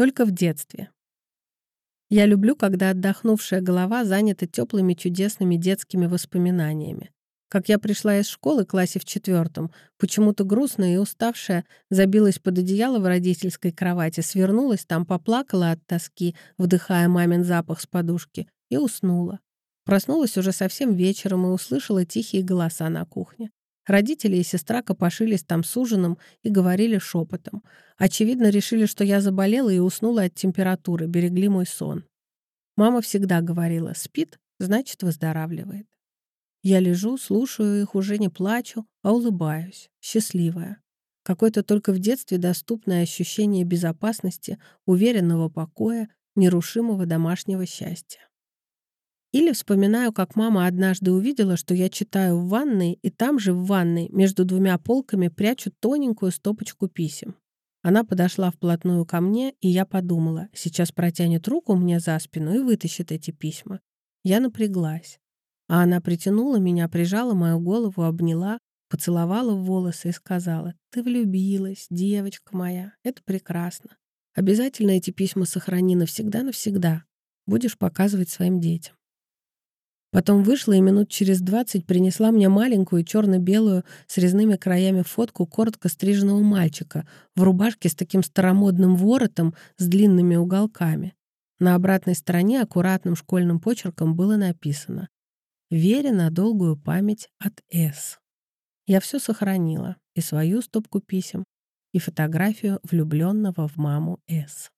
Только в детстве. Я люблю, когда отдохнувшая голова занята теплыми чудесными детскими воспоминаниями. Как я пришла из школы, классе в четвертом, почему-то грустная и уставшая, забилась под одеяло в родительской кровати, свернулась там, поплакала от тоски, вдыхая мамин запах с подушки, и уснула. Проснулась уже совсем вечером и услышала тихие голоса на кухне. Родители и сестра копошились там с ужином и говорили шепотом. Очевидно, решили, что я заболела и уснула от температуры, берегли мой сон. Мама всегда говорила, спит, значит, выздоравливает. Я лежу, слушаю их, уже не плачу, а улыбаюсь, счастливая. Какое-то только в детстве доступное ощущение безопасности, уверенного покоя, нерушимого домашнего счастья. Или вспоминаю, как мама однажды увидела, что я читаю в ванной, и там же в ванной между двумя полками прячу тоненькую стопочку писем. Она подошла вплотную ко мне, и я подумала, сейчас протянет руку мне за спину и вытащит эти письма. Я напряглась. А она притянула меня, прижала мою голову, обняла, поцеловала в волосы и сказала, «Ты влюбилась, девочка моя, это прекрасно. Обязательно эти письма сохрани навсегда-навсегда. Будешь показывать своим детям». Потом вышла и минут через двадцать принесла мне маленькую черно-белую с резными краями фотку коротко стриженного мальчика в рубашке с таким старомодным воротом с длинными уголками. На обратной стороне аккуратным школьным почерком было написано Вере на долгую память от С. Я все сохранила, и свою стопку писем, и фотографию влюбленного в маму С.